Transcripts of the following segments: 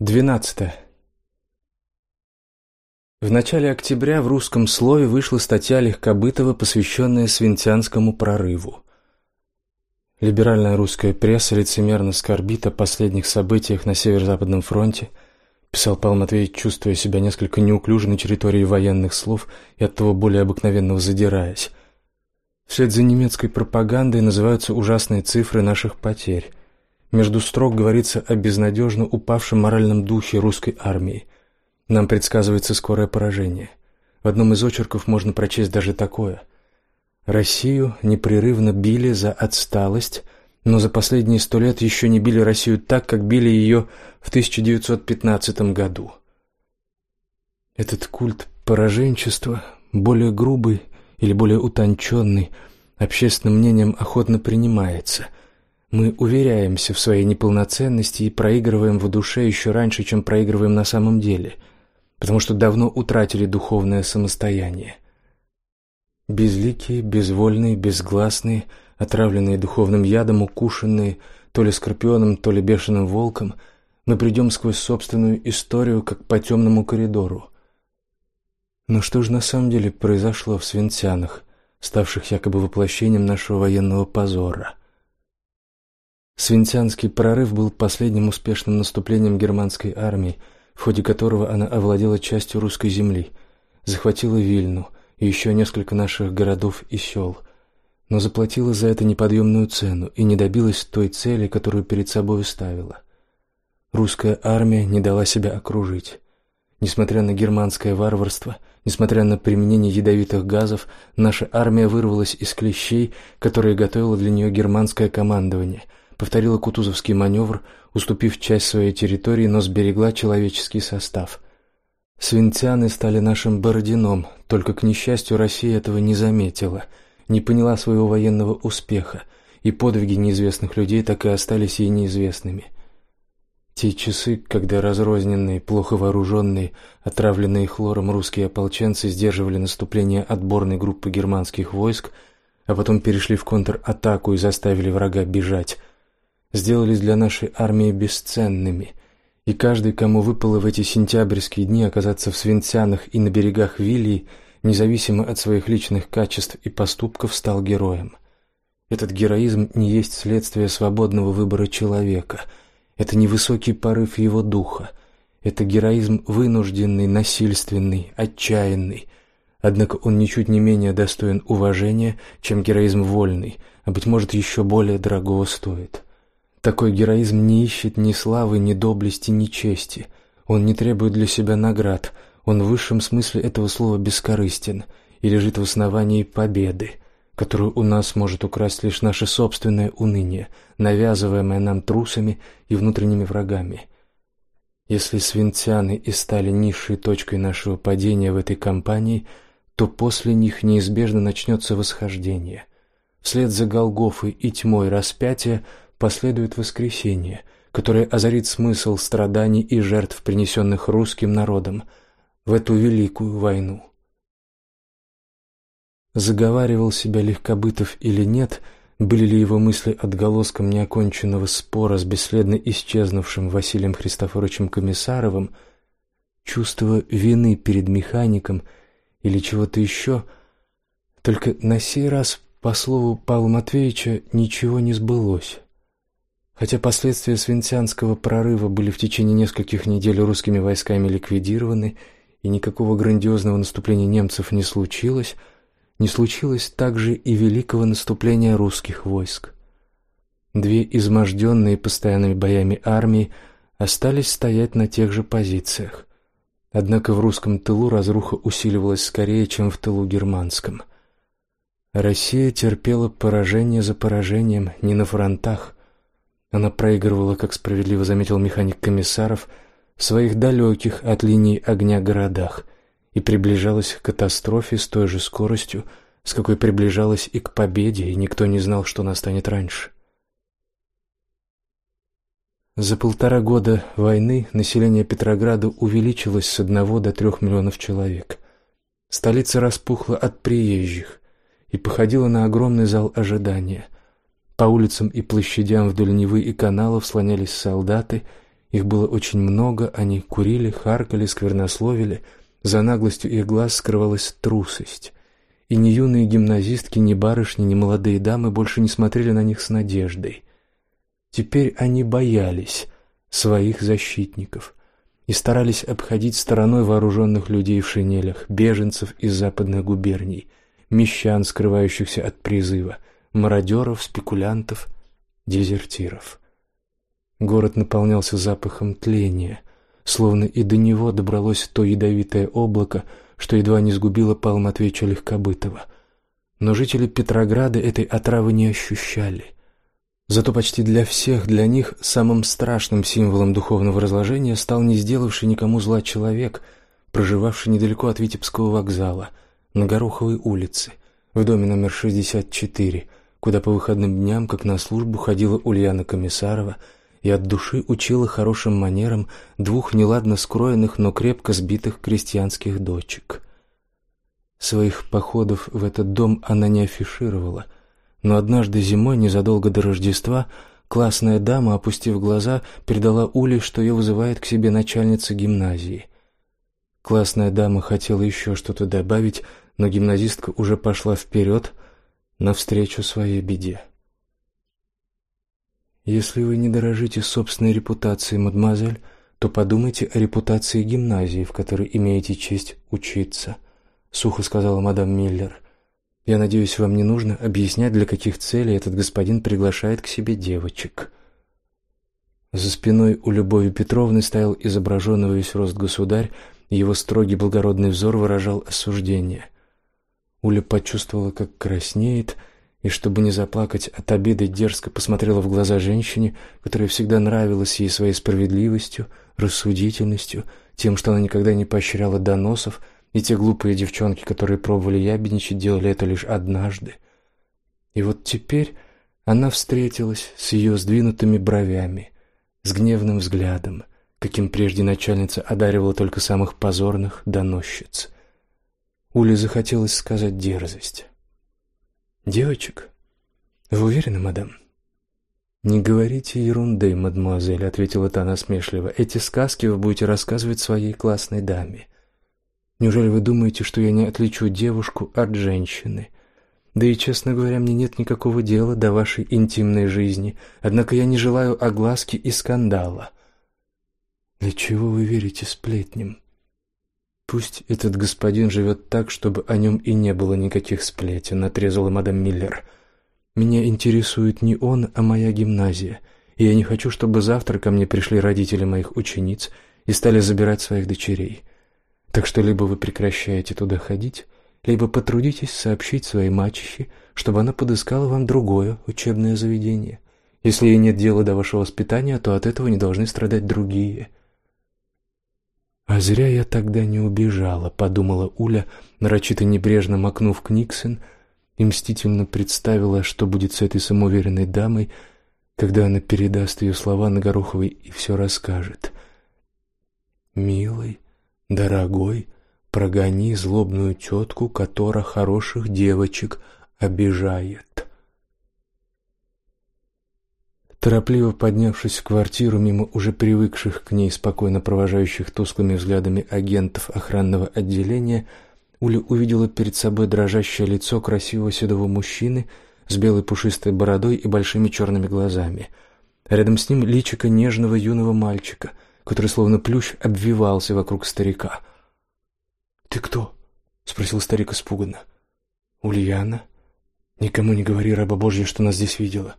12. В начале октября в русском слове вышла статья Легкобытова, посвященная Свинтянскому прорыву. Либеральная русская пресса лицемерно скорбит о последних событиях на Северо-Западном фронте, писал Павел Матвеевич, чувствуя себя несколько неуклюже на территории военных слов и оттого более обыкновенного задираясь. Вслед за немецкой пропагандой называются ужасные цифры наших потерь. Между строк говорится о безнадежно упавшем моральном духе русской армии. Нам предсказывается скорое поражение. В одном из очерков можно прочесть даже такое: Россию непрерывно били за отсталость, но за последние сто лет еще не били Россию так, как били ее в 1915 году. Этот культ пораженчества, более грубый или более утонченный, общественным мнением охотно принимается – мы уверяемся в своей неполноценности и проигрываем в душе еще раньше, чем проигрываем на самом деле, потому что давно утратили духовное самостояние. Безликие, безвольные, безгласные, отравленные духовным ядом, укушенные то ли скорпионом, то ли бешеным волком, мы придем сквозь собственную историю, как по темному коридору. Но что же на самом деле произошло в Свинцянах, ставших якобы воплощением нашего военного позора? Свинтянский прорыв был последним успешным наступлением германской армии, в ходе которого она овладела частью русской земли, захватила Вильну и еще несколько наших городов и сел, но заплатила за это неподъемную цену и не добилась той цели, которую перед собой ставила. Русская армия не дала себя окружить. Несмотря на германское варварство, несмотря на применение ядовитых газов, наша армия вырвалась из клещей, которые готовило для нее германское командование – повторила кутузовский маневр, уступив часть своей территории, но сберегла человеческий состав. Свинтяны стали нашим Бородином, только к несчастью Россия этого не заметила, не поняла своего военного успеха, и подвиги неизвестных людей так и остались ей неизвестными. Те часы, когда разрозненные, плохо вооруженные, отравленные хлором русские ополченцы сдерживали наступление отборной группы германских войск, а потом перешли в контратаку и заставили врага бежать, сделались для нашей армии бесценными, и каждый, кому выпало в эти сентябрьские дни оказаться в Свинцянах и на берегах Вилии, независимо от своих личных качеств и поступков, стал героем. Этот героизм не есть следствие свободного выбора человека, это не высокий порыв его духа, это героизм вынужденный, насильственный, отчаянный. Однако он ничуть не менее достоин уважения, чем героизм вольный, а быть может еще более дорогого стоит. Такой героизм не ищет ни славы, ни доблести, ни чести. Он не требует для себя наград. Он в высшем смысле этого слова бескорыстен и лежит в основании победы, которую у нас может украсть лишь наше собственное уныние, навязываемое нам трусами и внутренними врагами. Если свинцяне и стали низшей точкой нашего падения в этой кампании, то после них неизбежно начнется восхождение. Вслед за Голгофой и тьмой распятия последует воскресение, которое озарит смысл страданий и жертв, принесенных русским народом в эту великую войну. Заговаривал себя Легкобытов или нет, были ли его мысли отголоском неоконченного спора с бесследно исчезнувшим Василием Христофоровичем Комиссаровым, чувство вины перед механиком или чего-то еще, только на сей раз, по слову Павла Матвеевича, ничего не сбылось. Хотя последствия Свинцянского прорыва были в течение нескольких недель русскими войсками ликвидированы и никакого грандиозного наступления немцев не случилось, не случилось также и великого наступления русских войск. Две изможденные постоянными боями армии остались стоять на тех же позициях. Однако в русском тылу разруха усиливалась скорее, чем в тылу германском. Россия терпела поражение за поражением не на фронтах, она проигрывала, как справедливо заметил механик комиссаров, в своих далеких от линии огня городах и приближалась к катастрофе с той же скоростью, с какой приближалась и к победе, и никто не знал, что настанет раньше. За полтора года войны население Петрограда увеличилось с одного до трех миллионов человек. Столица распухла от приезжих и походила на огромный зал ожидания – по улицам и площадям вдоль Невы и каналов слонялись солдаты, Их было очень много, они курили, харкали, сквернословили. За наглостью их глаз скрывалась трусость. И ни юные гимназистки, ни барышни, ни молодые дамы больше не смотрели на них с надеждой. Теперь они боялись своих защитников и старались обходить стороной вооруженных людей в шинелях, беженцев из западных губерний, мещан, скрывающихся от призыва, мародеров, спекулянтов, дезертиров. Город наполнялся запахом тления, словно и до него добралось то ядовитое облако, что едва не сгубило Павла Легкобытова. Но жители Петрограда этой отравы не ощущали – Зато почти для всех, для них самым страшным символом духовного разложения стал не сделавший никому зла человек, проживавший недалеко от Витебского вокзала, на Гороховой улице, в доме номер 64, куда по выходным дням, как на службу, ходила Ульяна Комиссарова и от души учила хорошим манерам двух неладно скроенных, но крепко сбитых крестьянских дочек. Своих походов в этот дом она не афишировала – но однажды зимой, незадолго до Рождества, классная дама, опустив глаза, передала Уле, что ее вызывает к себе начальница гимназии. Классная дама хотела еще что-то добавить, но гимназистка уже пошла вперед навстречу своей беде. Если вы не дорожите собственной репутацией, мадемуазель, то подумайте о репутации гимназии, в которой имеете честь учиться, сухо сказала мадам Миллер. Я надеюсь, вам не нужно объяснять, для каких целей этот господин приглашает к себе девочек. За спиной у Любови Петровны стоял изображенный весь рост государь, и его строгий благородный взор выражал осуждение. Уля почувствовала, как краснеет, и чтобы не заплакать от обиды, дерзко посмотрела в глаза женщине, которая всегда нравилась ей своей справедливостью, рассудительностью, тем, что она никогда не поощряла доносов, и те глупые девчонки, которые пробовали ябедничать, делали это лишь однажды. И вот теперь она встретилась с ее сдвинутыми бровями, с гневным взглядом, каким прежде начальница одаривала только самых позорных доносчиц. Уле захотелось сказать дерзость. «Девочек? Вы уверены, мадам?» «Не говорите ерунды, мадемуазель», — ответила та насмешливо. «Эти сказки вы будете рассказывать своей классной даме. Неужели вы думаете, что я не отличу девушку от женщины? Да и, честно говоря, мне нет никакого дела до вашей интимной жизни. Однако я не желаю огласки и скандала. Для чего вы верите сплетням? Пусть этот господин живет так, чтобы о нем и не было никаких сплетен, отрезала мадам Миллер. Меня интересует не он, а моя гимназия. И я не хочу, чтобы завтра ко мне пришли родители моих учениц и стали забирать своих дочерей. Так что либо вы прекращаете туда ходить, либо потрудитесь сообщить своей мачехе, чтобы она подыскала вам другое учебное заведение. Если ей нет дела до вашего воспитания, то от этого не должны страдать другие. А зря я тогда не убежала, подумала Уля, нарочито небрежно макнув Книксон, и мстительно представила, что будет с этой самоуверенной дамой, когда она передаст ее слова на Гороховой и все расскажет. «Милый, Дорогой, прогони злобную тетку, которая хороших девочек обижает. Торопливо поднявшись в квартиру мимо уже привыкших к ней спокойно провожающих тусклыми взглядами агентов охранного отделения, Уля увидела перед собой дрожащее лицо красивого седого мужчины с белой пушистой бородой и большими черными глазами. Рядом с ним личико нежного юного мальчика — который словно плющ обвивался вокруг старика. «Ты кто?» — спросил старик испуганно. «Ульяна? Никому не говори, раба Божья, что нас здесь видела».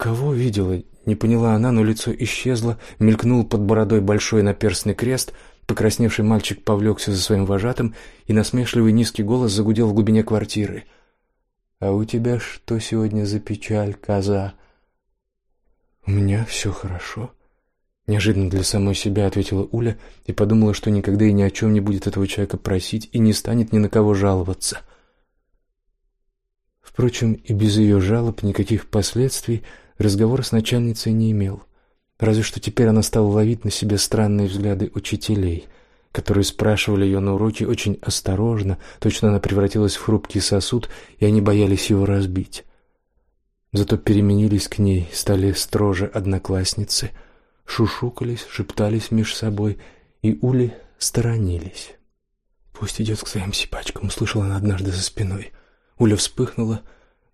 «Кого видела?» — не поняла она, но лицо исчезло, мелькнул под бородой большой наперстный крест, покрасневший мальчик повлекся за своим вожатым, и насмешливый низкий голос загудел в глубине квартиры. «А у тебя что сегодня за печаль, коза?» «У меня все хорошо», Неожиданно для самой себя ответила Уля и подумала, что никогда и ни о чем не будет этого человека просить и не станет ни на кого жаловаться. Впрочем, и без ее жалоб никаких последствий разговор с начальницей не имел. Разве что теперь она стала ловить на себе странные взгляды учителей, которые спрашивали ее на уроке очень осторожно, точно она превратилась в хрупкий сосуд, и они боялись его разбить. Зато переменились к ней, стали строже одноклассницы — шушукались, шептались меж собой, и Ули сторонились. «Пусть идет к своим сипачкам», — услышала она однажды за спиной. Уля вспыхнула,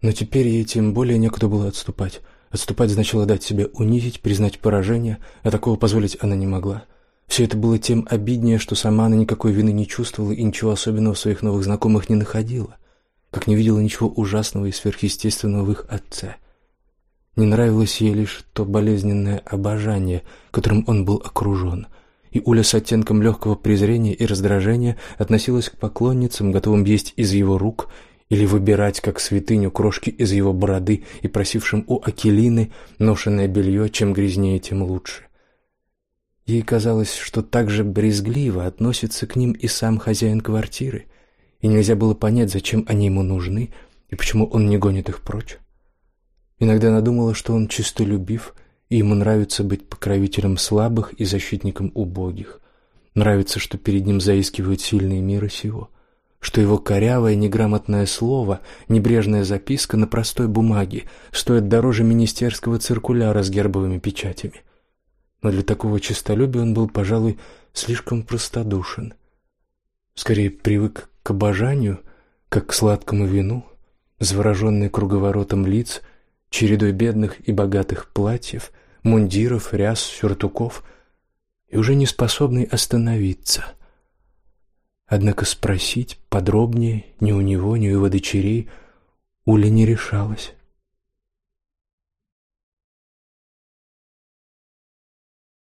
но теперь ей тем более некуда было отступать. Отступать значило дать себя унизить, признать поражение, а такого позволить она не могла. Все это было тем обиднее, что сама она никакой вины не чувствовала и ничего особенного в своих новых знакомых не находила, как не видела ничего ужасного и сверхъестественного в их отце. Не нравилось ей лишь то болезненное обожание, которым он был окружен, и Уля с оттенком легкого презрения и раздражения относилась к поклонницам, готовым есть из его рук или выбирать как святыню крошки из его бороды и просившим у Акелины ношенное белье, чем грязнее, тем лучше. Ей казалось, что так же брезгливо относится к ним и сам хозяин квартиры, и нельзя было понять, зачем они ему нужны и почему он не гонит их прочь. Иногда она думала, что он чистолюбив, и ему нравится быть покровителем слабых и защитником убогих. Нравится, что перед ним заискивают сильные мира сего, что его корявое неграмотное слово, небрежная записка на простой бумаге стоит дороже министерского циркуляра с гербовыми печатями но для такого честолюбия он был, пожалуй, слишком простодушен. Скорее привык к обожанию, как к сладкому вину, завороженный круговоротом лиц, чередой бедных и богатых платьев, мундиров, ряс, сюртуков, и уже не способный остановиться. Однако спросить подробнее ни у него, ни у его дочерей Уля не решалась.